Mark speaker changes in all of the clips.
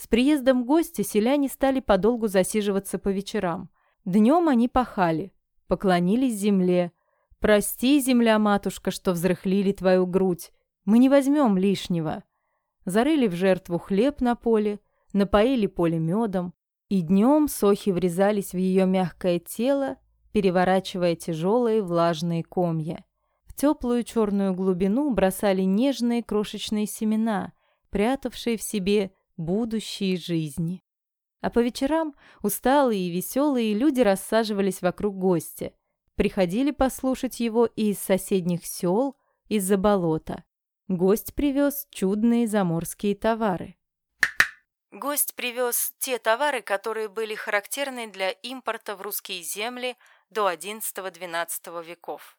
Speaker 1: С приездом гостя селяне стали подолгу засиживаться по вечерам. Днем они пахали, поклонились земле. «Прости, земля-матушка, что взрыхлили твою грудь. Мы не возьмем лишнего». Зарыли в жертву хлеб на поле, напоили поле медом, и днем сохи врезались в ее мягкое тело, переворачивая тяжелые влажные комья. В теплую черную глубину бросали нежные крошечные семена, прятавшие в себе будущей жизни. А по вечерам усталые и веселые люди рассаживались вокруг гостя, приходили послушать его и из соседних сел, из-за болота. Гость привез чудные заморские товары. Гость привез те товары, которые были характерны для импорта в русские земли до XI-XII веков.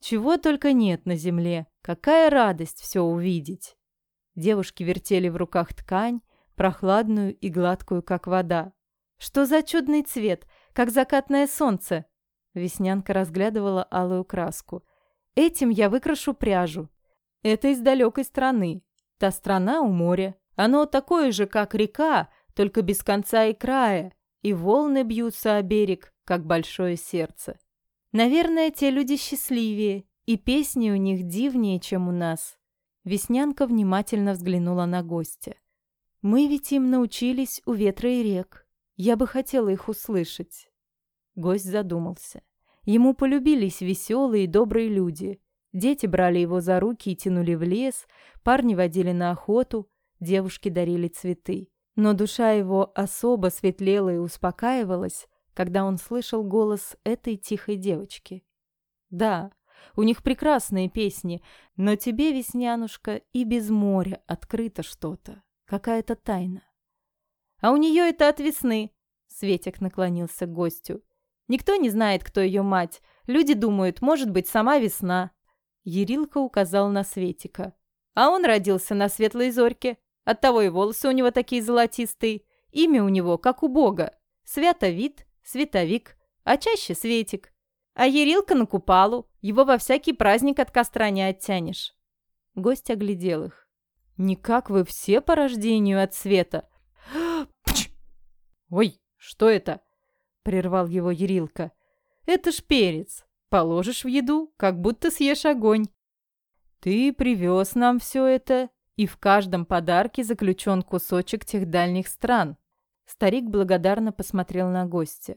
Speaker 1: Чего только нет на земле, какая радость все увидеть! Девушки вертели в руках ткань, прохладную и гладкую, как вода. «Что за чудный цвет, как закатное солнце!» Веснянка разглядывала алую краску. «Этим я выкрашу пряжу. Это из далекой страны. Та страна у моря. Оно такое же, как река, только без конца и края, и волны бьются о берег, как большое сердце. Наверное, те люди счастливее, и песни у них дивнее, чем у нас. Веснянка внимательно взглянула на гостя. «Мы ведь им научились у ветра и рек. Я бы хотела их услышать». Гость задумался. Ему полюбились веселые и добрые люди. Дети брали его за руки и тянули в лес, парни водили на охоту, девушки дарили цветы. Но душа его особо светлела и успокаивалась, когда он слышал голос этой тихой девочки. Да, у них прекрасные песни, но тебе, Веснянушка, и без моря открыто что-то, какая-то тайна. А у нее это от весны, Светик наклонился к гостю. Никто не знает, кто ее мать. Люди думают, может быть, сама весна. Ерилка указал на Светика. А он родился на светлой зорьке. Оттого и волосы у него такие золотистые. Имя у него, как у бога. Святовид, Световик, а чаще Светик. А Ерилка на купалу, его во всякий праздник от костра не оттянешь. Гость оглядел их. «Никак вы все по рождению от света!» «А, «Ой, что это?» — прервал его Ерилка. «Это ж перец. Положишь в еду, как будто съешь огонь. Ты привез нам все это, и в каждом подарке заключен кусочек тех дальних стран». Старик благодарно посмотрел на гостя.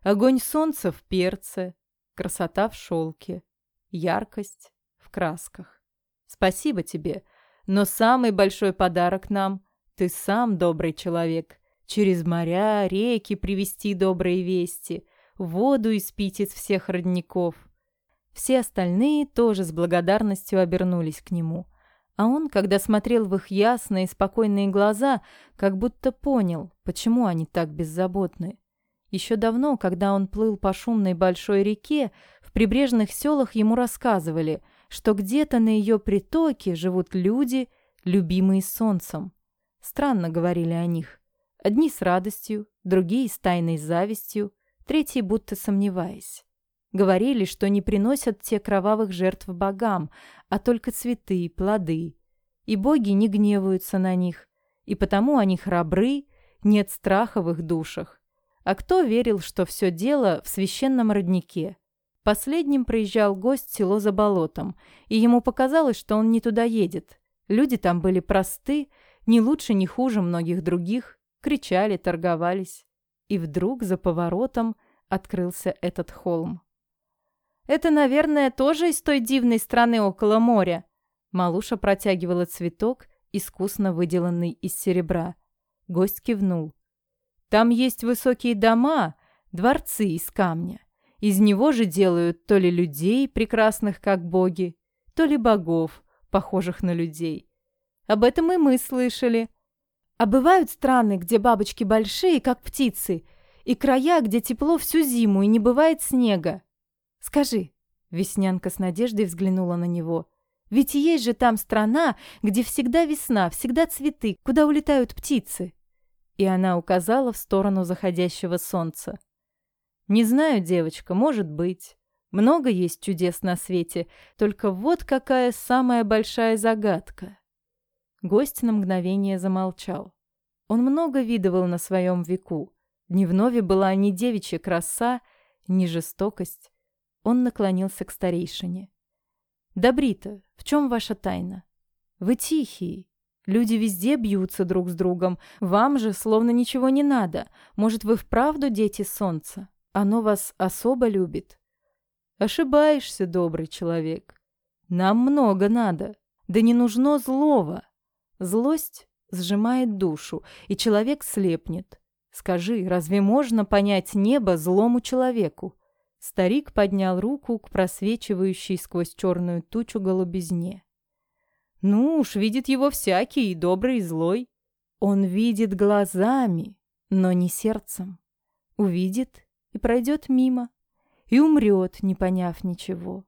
Speaker 1: «Огонь солнца в перце, красота в шелке, яркость в красках. Спасибо тебе, но самый большой подарок нам — ты сам добрый человек. Через моря, реки привести добрые вести, воду испить из всех родников. Все остальные тоже с благодарностью обернулись к нему. А он, когда смотрел в их ясные, спокойные глаза, как будто понял, почему они так беззаботны. Еще давно, когда он плыл по шумной большой реке, в прибрежных селах ему рассказывали, что где-то на ее притоке живут люди, любимые солнцем. Странно говорили о них. Одни с радостью, другие с тайной завистью, третьи будто сомневаясь. Говорили, что не приносят те кровавых жертв богам, а только цветы, плоды. И боги не гневаются на них, и потому они храбры, нет страха в их душах. А кто верил, что все дело в священном роднике? Последним проезжал гость село за болотом, и ему показалось, что он не туда едет. Люди там были просты, не лучше, не хуже многих других, кричали, торговались. И вдруг за поворотом открылся этот холм. «Это, наверное, тоже из той дивной страны около моря». Малуша протягивала цветок, искусно выделанный из серебра. Гость кивнул. Там есть высокие дома, дворцы из камня. Из него же делают то ли людей, прекрасных как боги, то ли богов, похожих на людей. Об этом и мы слышали. А бывают страны, где бабочки большие, как птицы, и края, где тепло всю зиму и не бывает снега. Скажи, Веснянка с надеждой взглянула на него. Ведь есть же там страна, где всегда весна, всегда цветы, куда улетают птицы. И она указала в сторону заходящего солнца. «Не знаю, девочка, может быть. Много есть чудес на свете, только вот какая самая большая загадка». Гость на мгновение замолчал. Он много видывал на своем веку. Не в нове была ни девичья краса, ни жестокость. Он наклонился к старейшине. «Добрита, в чем ваша тайна? Вы тихий? Люди везде бьются друг с другом. Вам же словно ничего не надо. Может, вы вправду дети солнца? Оно вас особо любит. Ошибаешься, добрый человек. Нам много надо. Да не нужно злого. Злость сжимает душу, и человек слепнет. Скажи, разве можно понять небо злому человеку? Старик поднял руку к просвечивающей сквозь черную тучу голубизне. Ну уж, видит его всякий, и добрый, и злой. Он видит глазами, но не сердцем. Увидит и пройдет мимо. И умрет, не поняв ничего.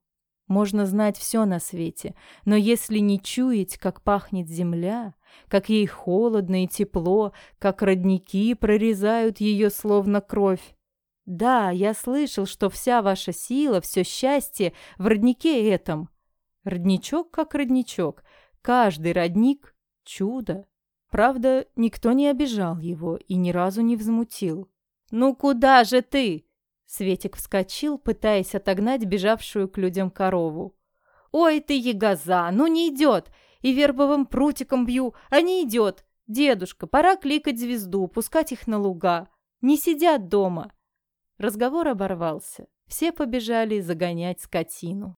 Speaker 1: Можно знать все на свете, но если не чуять, как пахнет земля, как ей холодно и тепло, как родники прорезают ее словно кровь. Да, я слышал, что вся ваша сила, все счастье в роднике этом. Родничок как родничок, Каждый родник – чудо. Правда, никто не обижал его и ни разу не взмутил. «Ну куда же ты?» Светик вскочил, пытаясь отогнать бежавшую к людям корову. «Ой ты, ягоза, ну не идет! И вербовым прутиком бью, а не идет! Дедушка, пора кликать звезду, пускать их на луга. Не сидят дома!» Разговор оборвался. Все побежали загонять скотину.